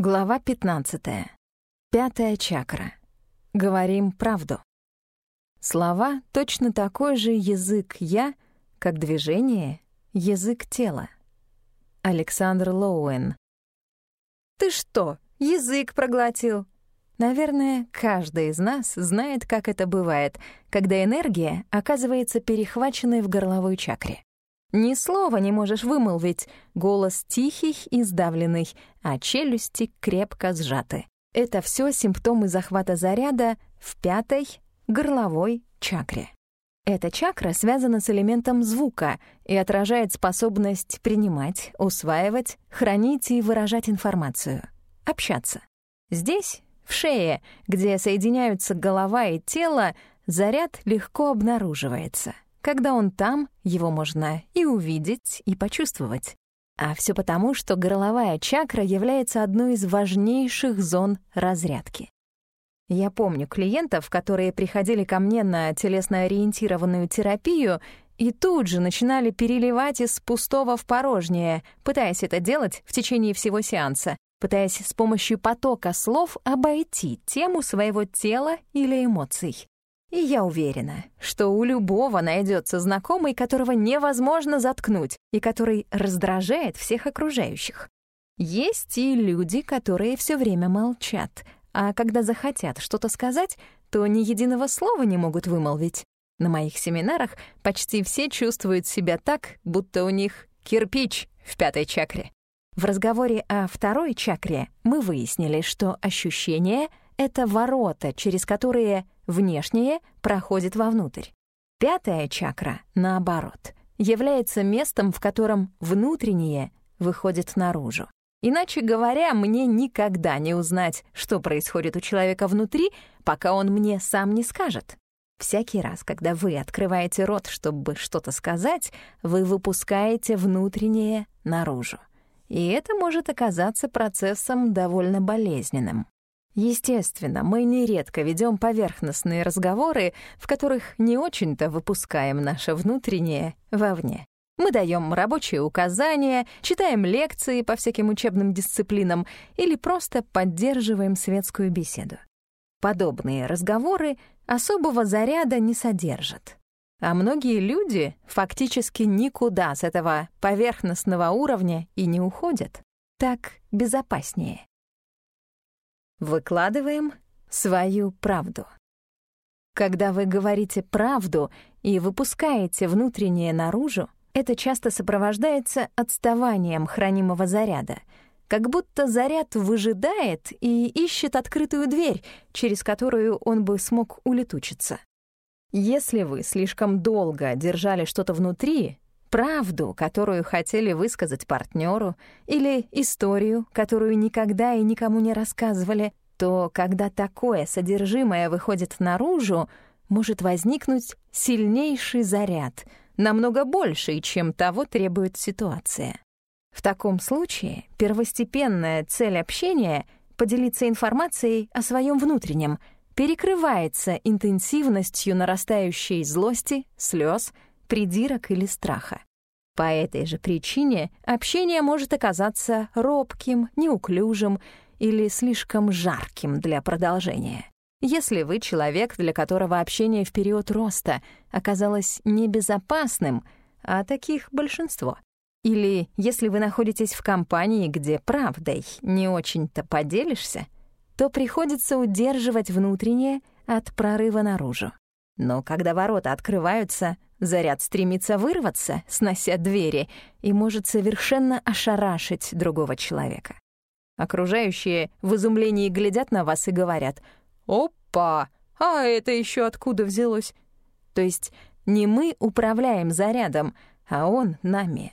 Глава 15. Пятая чакра. Говорим правду. Слова — точно такой же язык «я», как движение — язык тела. Александр Лоуэн. «Ты что, язык проглотил?» Наверное, каждый из нас знает, как это бывает, когда энергия оказывается перехваченной в горловой чакре. Ни слова не можешь вымолвить, голос тихий и сдавленный, а челюсти крепко сжаты. Это все симптомы захвата заряда в пятой горловой чакре. Эта чакра связана с элементом звука и отражает способность принимать, усваивать, хранить и выражать информацию, общаться. Здесь, в шее, где соединяются голова и тело, заряд легко обнаруживается — когда он там, его можно и увидеть, и почувствовать. А все потому, что горловая чакра является одной из важнейших зон разрядки. Я помню клиентов, которые приходили ко мне на телесно-ориентированную терапию и тут же начинали переливать из пустого в порожнее, пытаясь это делать в течение всего сеанса, пытаясь с помощью потока слов обойти тему своего тела или эмоций. И я уверена, что у любого найдется знакомый, которого невозможно заткнуть и который раздражает всех окружающих. Есть и люди, которые все время молчат, а когда захотят что-то сказать, то ни единого слова не могут вымолвить. На моих семинарах почти все чувствуют себя так, будто у них кирпич в пятой чакре. В разговоре о второй чакре мы выяснили, что ощущение — это ворота, через которые внешнее проходит вовнутрь. Пятая чакра, наоборот, является местом, в котором внутреннее выходит наружу. Иначе говоря, мне никогда не узнать, что происходит у человека внутри, пока он мне сам не скажет. Всякий раз, когда вы открываете рот, чтобы что-то сказать, вы выпускаете внутреннее наружу. И это может оказаться процессом довольно болезненным. Естественно, мы нередко ведем поверхностные разговоры, в которых не очень-то выпускаем наше внутреннее вовне. Мы даем рабочие указания, читаем лекции по всяким учебным дисциплинам или просто поддерживаем светскую беседу. Подобные разговоры особого заряда не содержат. А многие люди фактически никуда с этого поверхностного уровня и не уходят. Так безопаснее. Выкладываем свою правду. Когда вы говорите правду и выпускаете внутреннее наружу, это часто сопровождается отставанием хранимого заряда, как будто заряд выжидает и ищет открытую дверь, через которую он бы смог улетучиться. Если вы слишком долго держали что-то внутри, правду, которую хотели высказать партнеру, или историю, которую никогда и никому не рассказывали, то когда такое содержимое выходит наружу, может возникнуть сильнейший заряд, намного больший, чем того требует ситуация. В таком случае первостепенная цель общения — поделиться информацией о своем внутреннем — перекрывается интенсивностью нарастающей злости, слез, придирок или страха. По этой же причине общение может оказаться робким, неуклюжим или слишком жарким для продолжения. Если вы человек, для которого общение в период роста оказалось небезопасным, а таких большинство, или если вы находитесь в компании, где правдой не очень-то поделишься, то приходится удерживать внутреннее от прорыва наружу. Но когда ворота открываются, заряд стремится вырваться, снося двери, и может совершенно ошарашить другого человека. Окружающие в изумлении глядят на вас и говорят «Опа! А это еще откуда взялось?» То есть не мы управляем зарядом, а он нами.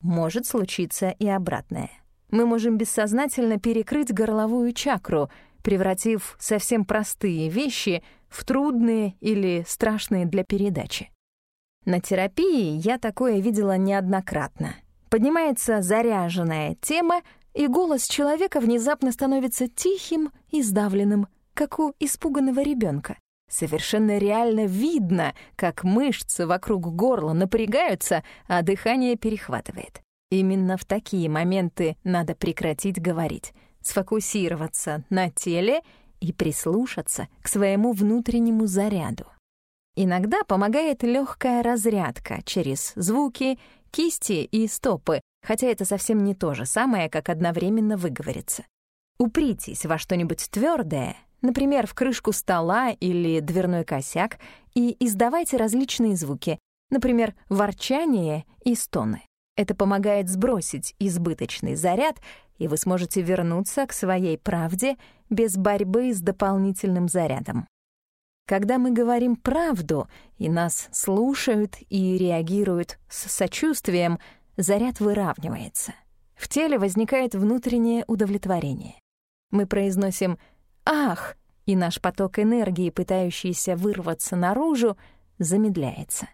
Может случиться и обратное. Мы можем бессознательно перекрыть горловую чакру, превратив совсем простые вещи в трудные или страшные для передачи. На терапии я такое видела неоднократно. Поднимается заряженная тема, и голос человека внезапно становится тихим и сдавленным, как у испуганного ребенка. Совершенно реально видно, как мышцы вокруг горла напрягаются, а дыхание перехватывает. Именно в такие моменты надо прекратить говорить, сфокусироваться на теле и прислушаться к своему внутреннему заряду. Иногда помогает легкая разрядка через звуки, кисти и стопы, хотя это совсем не то же самое, как одновременно выговориться. Упритесь во что-нибудь твердое, например, в крышку стола или дверной косяк, и издавайте различные звуки, например, ворчание и стоны. Это помогает сбросить избыточный заряд, и вы сможете вернуться к своей правде без борьбы с дополнительным зарядом. Когда мы говорим правду, и нас слушают и реагируют с сочувствием, заряд выравнивается. В теле возникает внутреннее удовлетворение. Мы произносим «ах», и наш поток энергии, пытающийся вырваться наружу, замедляется.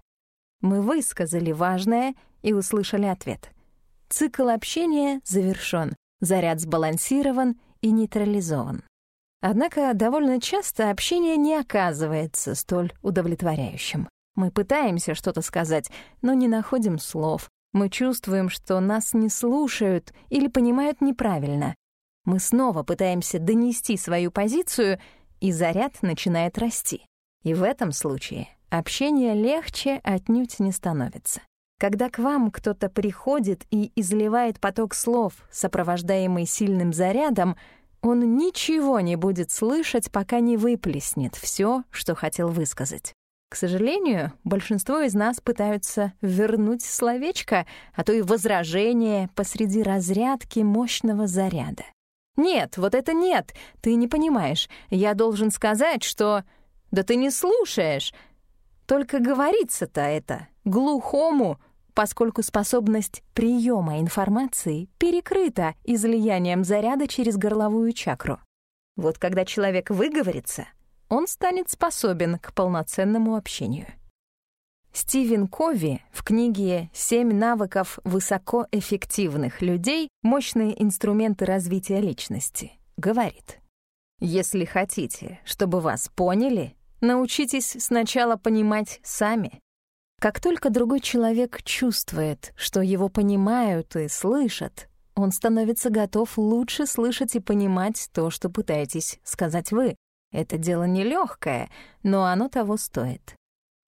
Мы высказали важное и услышали ответ. Цикл общения завершён, заряд сбалансирован и нейтрализован. Однако довольно часто общение не оказывается столь удовлетворяющим. Мы пытаемся что-то сказать, но не находим слов. Мы чувствуем, что нас не слушают или понимают неправильно. Мы снова пытаемся донести свою позицию, и заряд начинает расти. И в этом случае общение легче отнюдь не становится. Когда к вам кто-то приходит и изливает поток слов, сопровождаемый сильным зарядом, он ничего не будет слышать, пока не выплеснет все, что хотел высказать. К сожалению, большинство из нас пытаются вернуть словечко, а то и возражение посреди разрядки мощного заряда. «Нет, вот это нет, ты не понимаешь. Я должен сказать, что...» «Да ты не слушаешь!» Только говорится-то это глухому, поскольку способность приема информации перекрыта излиянием заряда через горловую чакру. Вот когда человек выговорится, он станет способен к полноценному общению. Стивен Кови в книге «Семь навыков высокоэффективных людей. Мощные инструменты развития личности» говорит, «Если хотите, чтобы вас поняли, научитесь сначала понимать сами. Как только другой человек чувствует, что его понимают и слышат, он становится готов лучше слышать и понимать то, что пытаетесь сказать вы. Это дело нелегкое, но оно того стоит.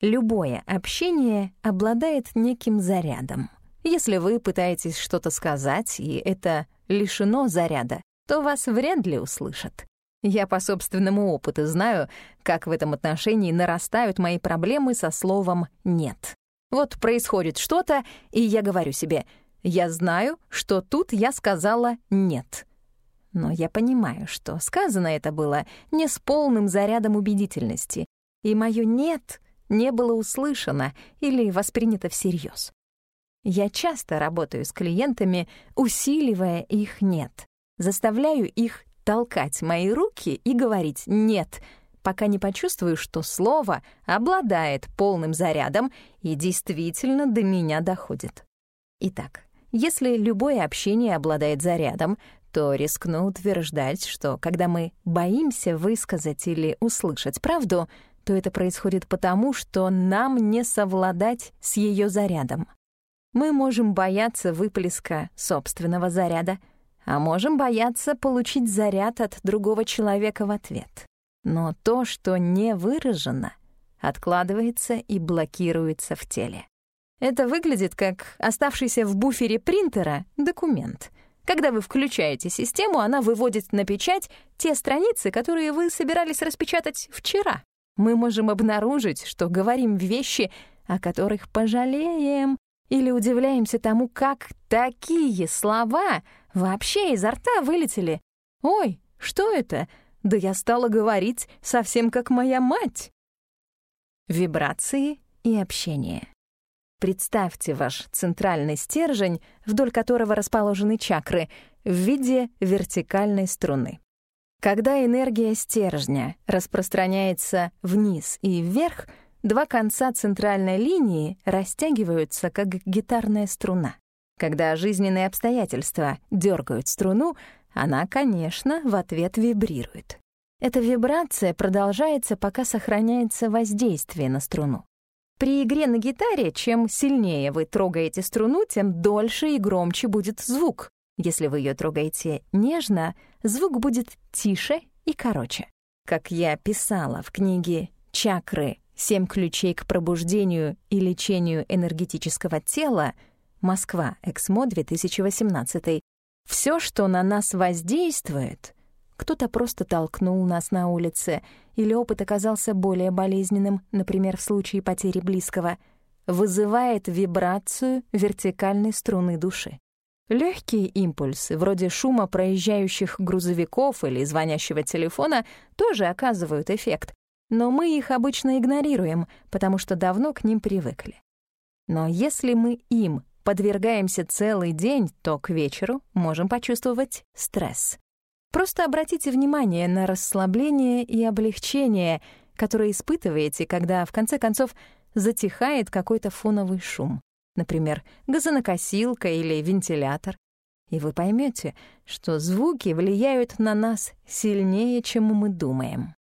Любое общение обладает неким зарядом. Если вы пытаетесь что-то сказать, и это лишено заряда, то вас вряд ли услышат. Я по собственному опыту знаю, как в этом отношении нарастают мои проблемы со словом «нет». Вот происходит что-то, и я говорю себе, я знаю, что тут я сказала «нет». Но я понимаю, что сказано это было не с полным зарядом убедительности, и моё «нет» не было услышано или воспринято всерьез. Я часто работаю с клиентами, усиливая их «нет», заставляю их толкать мои руки и говорить «нет», пока не почувствую, что слово обладает полным зарядом и действительно до меня доходит. Итак, если любое общение обладает зарядом, то рискну утверждать, что когда мы боимся высказать или услышать правду — то это происходит потому, что нам не совладать с ее зарядом. Мы можем бояться выплеска собственного заряда, а можем бояться получить заряд от другого человека в ответ. Но то, что не выражено, откладывается и блокируется в теле. Это выглядит как оставшийся в буфере принтера документ. Когда вы включаете систему, она выводит на печать те страницы, которые вы собирались распечатать вчера мы можем обнаружить, что говорим вещи, о которых пожалеем, или удивляемся тому, как такие слова вообще изо рта вылетели. «Ой, что это? Да я стала говорить совсем как моя мать!» Вибрации и общение. Представьте ваш центральный стержень, вдоль которого расположены чакры, в виде вертикальной струны. Когда энергия стержня распространяется вниз и вверх, два конца центральной линии растягиваются, как гитарная струна. Когда жизненные обстоятельства дергают струну, она, конечно, в ответ вибрирует. Эта вибрация продолжается, пока сохраняется воздействие на струну. При игре на гитаре, чем сильнее вы трогаете струну, тем дольше и громче будет звук. Если вы ее трогаете нежно, звук будет тише и короче. Как я писала в книге «Чакры. Семь ключей к пробуждению и лечению энергетического тела» Москва, Эксмо, 2018. Все, что на нас воздействует, кто-то просто толкнул нас на улице, или опыт оказался более болезненным, например, в случае потери близкого, вызывает вибрацию вертикальной струны души. Легкие импульсы, вроде шума проезжающих грузовиков или звонящего телефона, тоже оказывают эффект, но мы их обычно игнорируем, потому что давно к ним привыкли. Но если мы им подвергаемся целый день, то к вечеру можем почувствовать стресс. Просто обратите внимание на расслабление и облегчение, которое испытываете, когда, в конце концов, затихает какой-то фоновый шум, например, газонокосилка или вентилятор. И вы поймете, что звуки влияют на нас сильнее, чем мы думаем.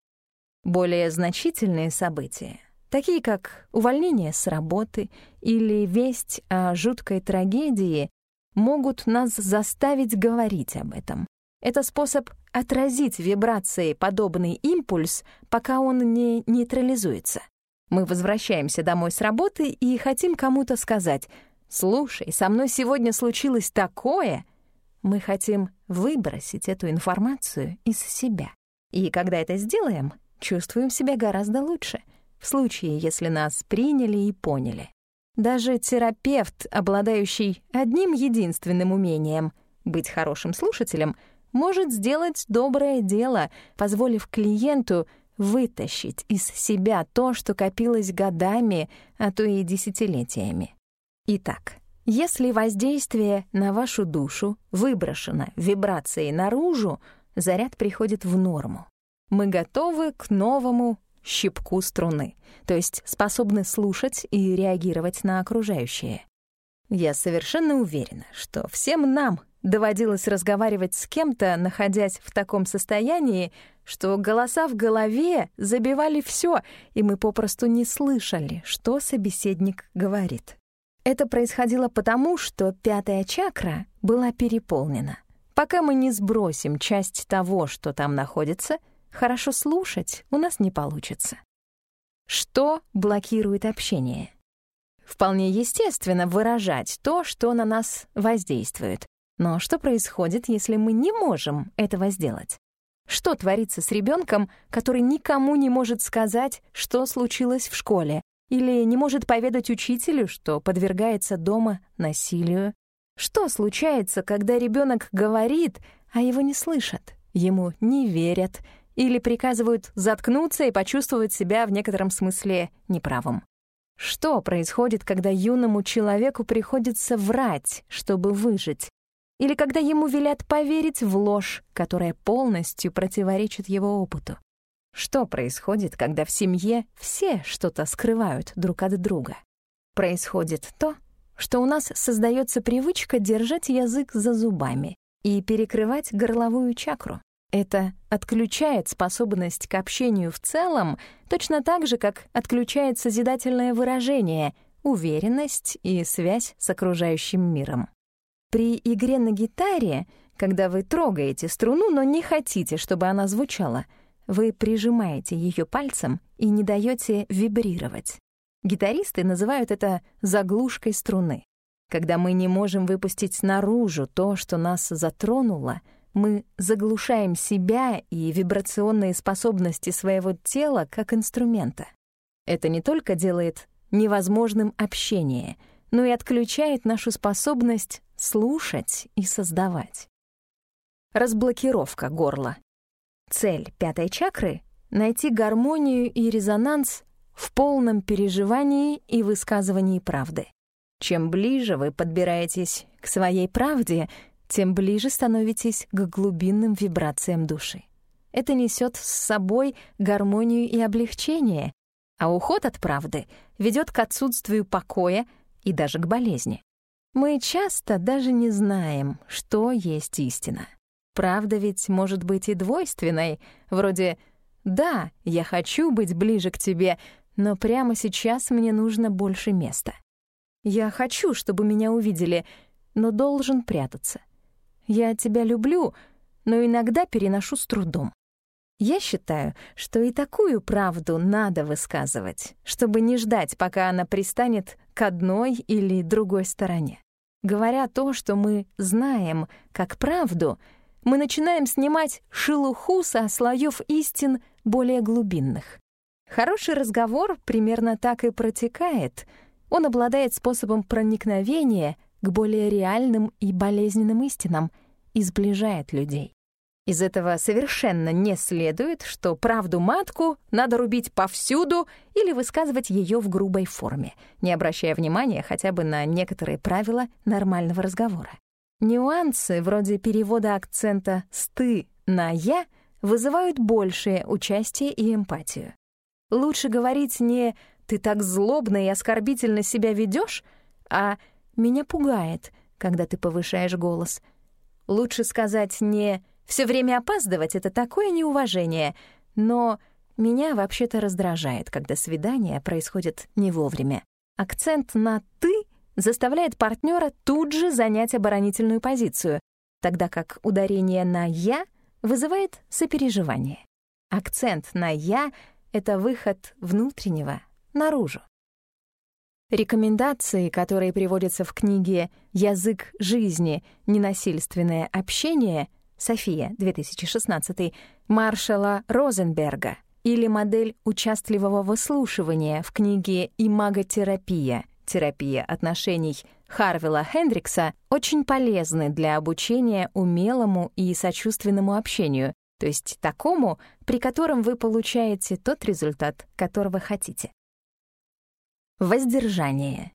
Более значительные события, такие как увольнение с работы или весть о жуткой трагедии, могут нас заставить говорить об этом. Это способ отразить вибрации подобный импульс, пока он не нейтрализуется. Мы возвращаемся домой с работы и хотим кому-то сказать «Слушай, со мной сегодня случилось такое!» Мы хотим выбросить эту информацию из себя. И когда это сделаем, чувствуем себя гораздо лучше, в случае, если нас приняли и поняли. Даже терапевт, обладающий одним единственным умением — быть хорошим слушателем — может сделать доброе дело, позволив клиенту вытащить из себя то, что копилось годами, а то и десятилетиями. Итак, если воздействие на вашу душу выброшено вибрацией наружу, заряд приходит в норму. Мы готовы к новому щипку струны, то есть способны слушать и реагировать на окружающее. Я совершенно уверена, что всем нам доводилось разговаривать с кем-то, находясь в таком состоянии, что голоса в голове забивали все, и мы попросту не слышали, что собеседник говорит. Это происходило потому, что пятая чакра была переполнена. Пока мы не сбросим часть того, что там находится, хорошо слушать у нас не получится. Что блокирует общение? Вполне естественно выражать то, что на нас воздействует. Но что происходит, если мы не можем этого сделать? Что творится с ребенком, который никому не может сказать, что случилось в школе, или не может поведать учителю, что подвергается дома насилию? Что случается, когда ребенок говорит, а его не слышат, ему не верят или приказывают заткнуться и почувствовать себя в некотором смысле неправым? Что происходит, когда юному человеку приходится врать, чтобы выжить? Или когда ему велят поверить в ложь, которая полностью противоречит его опыту? Что происходит, когда в семье все что-то скрывают друг от друга? Происходит то, что у нас создается привычка держать язык за зубами и перекрывать горловую чакру. Это отключает способность к общению в целом точно так же, как отключает созидательное выражение, уверенность и связь с окружающим миром. При игре на гитаре, когда вы трогаете струну, но не хотите, чтобы она звучала, вы прижимаете ее пальцем и не даете вибрировать. Гитаристы называют это заглушкой струны. Когда мы не можем выпустить наружу то, что нас затронуло, мы заглушаем себя и вибрационные способности своего тела как инструмента. Это не только делает невозможным общение, но и отключает нашу способность слушать и создавать. Разблокировка горла. Цель пятой чакры — найти гармонию и резонанс в полном переживании и высказывании правды. Чем ближе вы подбираетесь к своей правде, тем ближе становитесь к глубинным вибрациям души. Это несет с собой гармонию и облегчение, а уход от правды ведет к отсутствию покоя и даже к болезни. Мы часто даже не знаем, что есть истина. Правда ведь может быть и двойственной, вроде «да, я хочу быть ближе к тебе, но прямо сейчас мне нужно больше места». Я хочу, чтобы меня увидели, но должен прятаться. «Я тебя люблю», но иногда переношу с трудом. Я считаю, что и такую правду надо высказывать, чтобы не ждать, пока она пристанет к одной или другой стороне. Говоря то, что мы знаем как правду, мы начинаем снимать шелуху со слоев истин более глубинных. Хороший разговор примерно так и протекает. Он обладает способом проникновения к более реальным и болезненным истинам и сближает людей. Из этого совершенно не следует, что правду матку надо рубить повсюду или высказывать ее в грубой форме, не обращая внимания хотя бы на некоторые правила нормального разговора. Нюансы вроде перевода акцента с «ты» на «я» вызывают большее участие и эмпатию. Лучше говорить не «ты так злобно и оскорбительно себя ведешь, а «меня пугает», когда ты повышаешь голос. Лучше сказать не «ты все время опаздывать — это такое неуважение, но меня вообще-то раздражает, когда свидание происходит не вовремя. Акцент на «ты» заставляет партнера тут же занять оборонительную позицию, тогда как ударение на «я» вызывает сопереживание. Акцент на «я» — это выход внутреннего наружу. Рекомендации, которые приводятся в книге «Язык жизни. Ненасильственное общение», София, 2016, Маршала Розенберга или модель участливого выслушивания в книге «Имаготерапия. Терапия отношений» Харвела Хендрикса очень полезны для обучения умелому и сочувственному общению, то есть такому, при котором вы получаете тот результат, которого хотите. Воздержание.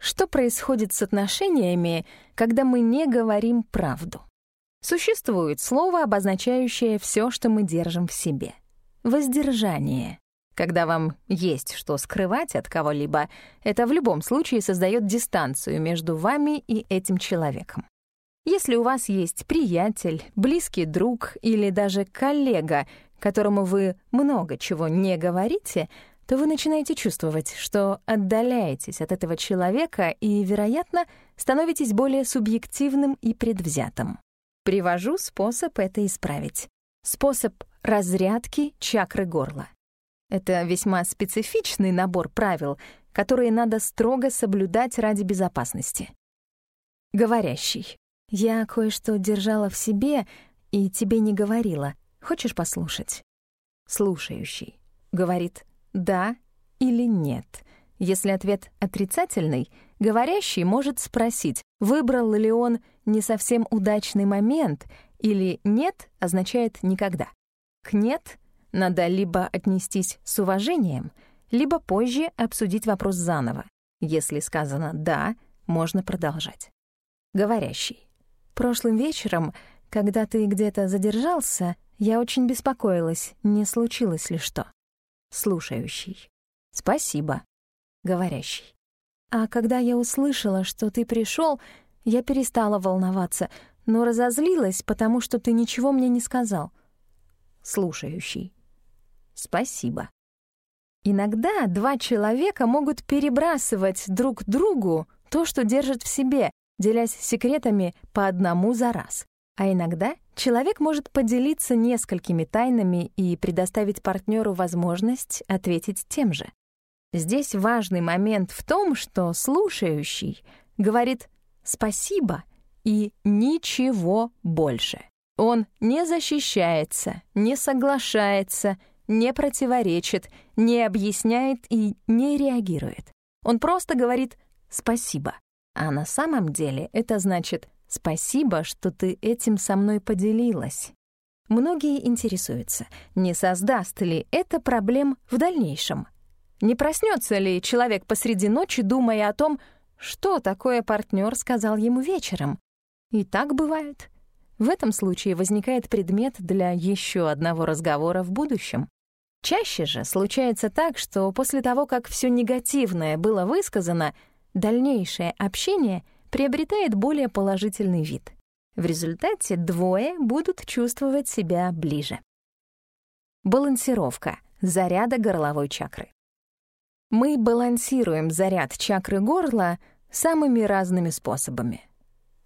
Что происходит с отношениями, когда мы не говорим правду? Существует слово, обозначающее все, что мы держим в себе. Воздержание. Когда вам есть что скрывать от кого-либо, это в любом случае создает дистанцию между вами и этим человеком. Если у вас есть приятель, близкий друг или даже коллега, которому вы много чего не говорите, то вы начинаете чувствовать, что отдаляетесь от этого человека и, вероятно, становитесь более субъективным и предвзятым. Привожу способ это исправить. Способ разрядки чакры горла. Это весьма специфичный набор правил, которые надо строго соблюдать ради безопасности. Говорящий. Я кое-что держала в себе и тебе не говорила. Хочешь послушать? Слушающий. Говорит «да» или «нет». Если ответ отрицательный, говорящий может спросить, выбрал ли он не совсем удачный момент или «нет» означает «никогда». К «нет» надо либо отнестись с уважением, либо позже обсудить вопрос заново. Если сказано «да», можно продолжать. Говорящий. Прошлым вечером, когда ты где-то задержался, я очень беспокоилась, не случилось ли что. Слушающий. Спасибо говорящий. А когда я услышала, что ты пришел, я перестала волноваться, но разозлилась, потому что ты ничего мне не сказал. Слушающий. Спасибо. Иногда два человека могут перебрасывать друг другу то, что держат в себе, делясь секретами по одному за раз. А иногда человек может поделиться несколькими тайнами и предоставить партнеру возможность ответить тем же. Здесь важный момент в том, что слушающий говорит «спасибо» и «ничего больше». Он не защищается, не соглашается, не противоречит, не объясняет и не реагирует. Он просто говорит «спасибо». А на самом деле это значит «спасибо, что ты этим со мной поделилась». Многие интересуются, не создаст ли это проблем в дальнейшем — не проснется ли человек посреди ночи, думая о том, что такое партнер сказал ему вечером? И так бывает. В этом случае возникает предмет для еще одного разговора в будущем. Чаще же случается так, что после того, как все негативное было высказано, дальнейшее общение приобретает более положительный вид. В результате двое будут чувствовать себя ближе. Балансировка заряда горловой чакры. Мы балансируем заряд чакры горла самыми разными способами.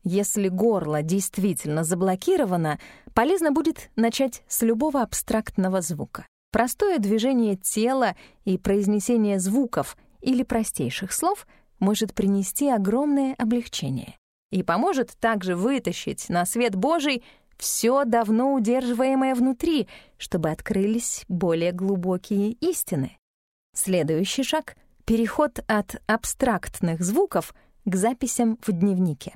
Если горло действительно заблокировано, полезно будет начать с любого абстрактного звука. Простое движение тела и произнесение звуков или простейших слов может принести огромное облегчение и поможет также вытащить на свет Божий все давно удерживаемое внутри, чтобы открылись более глубокие истины. Следующий шаг — переход от абстрактных звуков к записям в дневнике.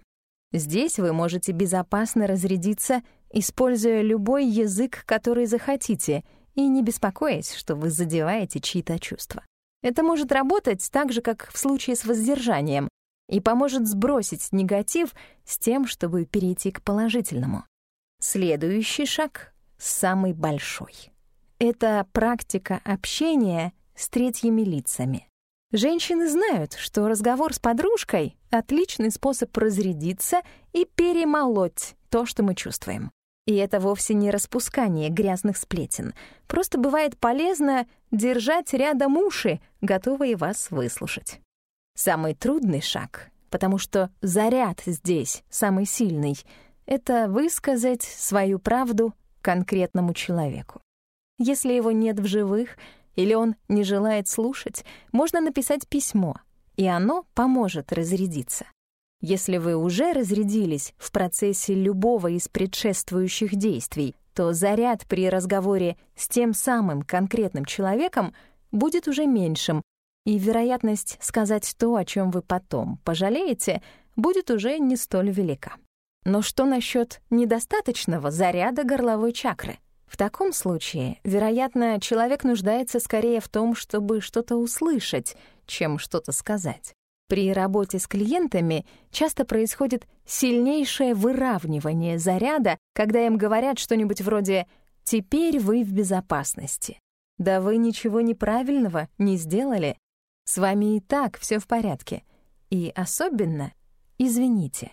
Здесь вы можете безопасно разрядиться, используя любой язык, который захотите, и не беспокоясь, что вы задеваете чьи-то чувства. Это может работать так же, как в случае с воздержанием, и поможет сбросить негатив с тем, чтобы перейти к положительному. Следующий шаг — самый большой. Это практика общения с третьими лицами. Женщины знают, что разговор с подружкой — отличный способ разрядиться и перемолоть то, что мы чувствуем. И это вовсе не распускание грязных сплетен. Просто бывает полезно держать рядом уши, готовые вас выслушать. Самый трудный шаг, потому что заряд здесь самый сильный — это высказать свою правду конкретному человеку. Если его нет в живых или он не желает слушать, можно написать письмо, и оно поможет разрядиться. Если вы уже разрядились в процессе любого из предшествующих действий, то заряд при разговоре с тем самым конкретным человеком будет уже меньшим, и вероятность сказать то, о чем вы потом пожалеете, будет уже не столь велика. Но что насчет недостаточного заряда горловой чакры? В таком случае, вероятно, человек нуждается скорее в том, чтобы что-то услышать, чем что-то сказать. При работе с клиентами часто происходит сильнейшее выравнивание заряда, когда им говорят что-нибудь вроде «теперь вы в безопасности». Да вы ничего неправильного не сделали. С вами и так все в порядке. И особенно «извините».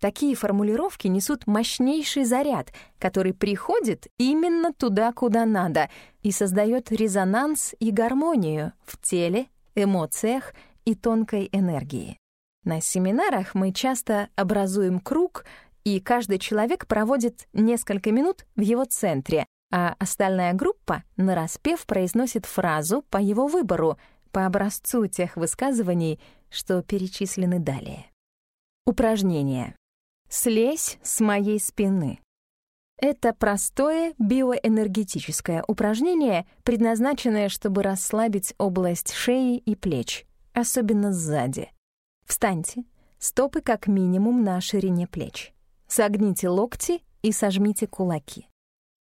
Такие формулировки несут мощнейший заряд, который приходит именно туда, куда надо, и создает резонанс и гармонию в теле, эмоциях и тонкой энергии. На семинарах мы часто образуем круг, и каждый человек проводит несколько минут в его центре, а остальная группа нараспев произносит фразу по его выбору, по образцу тех высказываний, что перечислены далее. Упражнение. «Слезь с моей спины». Это простое биоэнергетическое упражнение, предназначенное, чтобы расслабить область шеи и плеч, особенно сзади. Встаньте, стопы как минимум на ширине плеч. Согните локти и сожмите кулаки.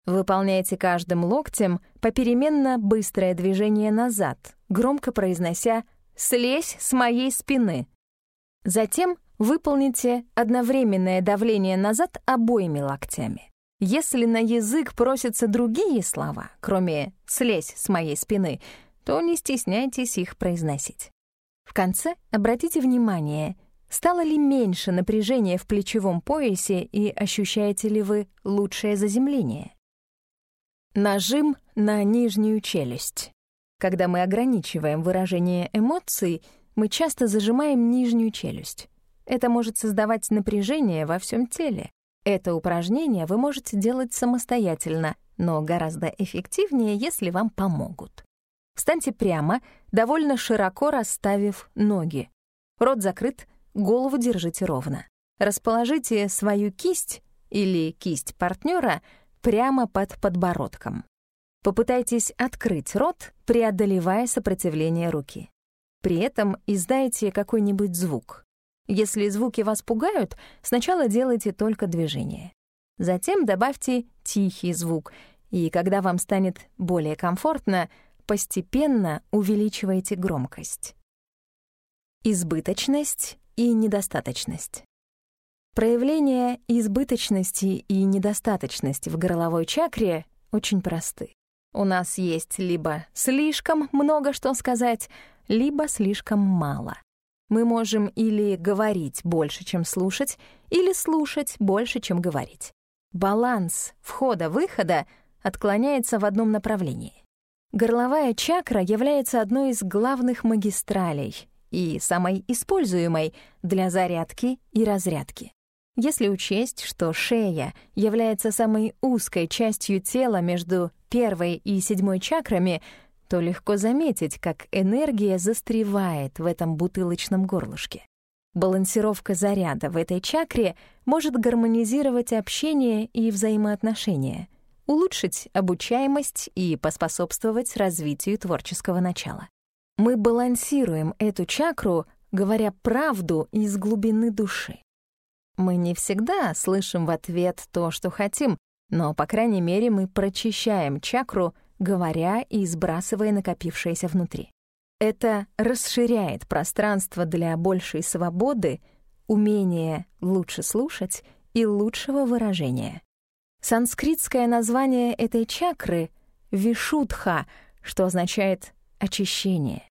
Выполняйте каждым локтем попеременно быстрое движение назад, громко произнося «Слезь с моей спины». Затем Выполните одновременное давление назад обоими локтями. Если на язык просятся другие слова, кроме «слезь с моей спины», то не стесняйтесь их произносить. В конце обратите внимание, стало ли меньше напряжения в плечевом поясе и ощущаете ли вы лучшее заземление. Нажим на нижнюю челюсть. Когда мы ограничиваем выражение эмоций, мы часто зажимаем нижнюю челюсть. Это может создавать напряжение во всем теле. Это упражнение вы можете делать самостоятельно, но гораздо эффективнее, если вам помогут. Встаньте прямо, довольно широко расставив ноги. Рот закрыт, голову держите ровно. Расположите свою кисть или кисть партнера прямо под подбородком. Попытайтесь открыть рот, преодолевая сопротивление руки. При этом издайте какой-нибудь звук. Если звуки вас пугают, сначала делайте только движение. Затем добавьте тихий звук, и когда вам станет более комфортно, постепенно увеличивайте громкость. Избыточность и недостаточность. Проявления избыточности и недостаточности в горловой чакре очень просты. У нас есть либо слишком много что сказать, либо слишком мало мы можем или говорить больше, чем слушать, или слушать больше, чем говорить. Баланс входа-выхода отклоняется в одном направлении. Горловая чакра является одной из главных магистралей и самой используемой для зарядки и разрядки. Если учесть, что шея является самой узкой частью тела между первой и седьмой чакрами, то легко заметить, как энергия застревает в этом бутылочном горлышке. Балансировка заряда в этой чакре может гармонизировать общение и взаимоотношения, улучшить обучаемость и поспособствовать развитию творческого начала. Мы балансируем эту чакру, говоря правду из глубины души. Мы не всегда слышим в ответ то, что хотим, но, по крайней мере, мы прочищаем чакру, говоря и сбрасывая накопившееся внутри. Это расширяет пространство для большей свободы, умения лучше слушать и лучшего выражения. Санскритское название этой чакры — вишудха, что означает «очищение».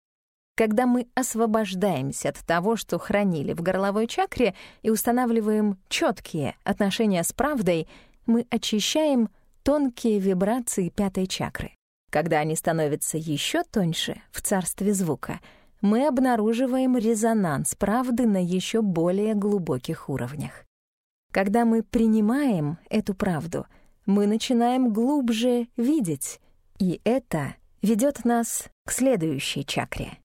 Когда мы освобождаемся от того, что хранили в горловой чакре, и устанавливаем четкие отношения с правдой, мы очищаем тонкие вибрации пятой чакры. Когда они становятся еще тоньше в царстве звука, мы обнаруживаем резонанс правды на еще более глубоких уровнях. Когда мы принимаем эту правду, мы начинаем глубже видеть, и это ведет нас к следующей чакре.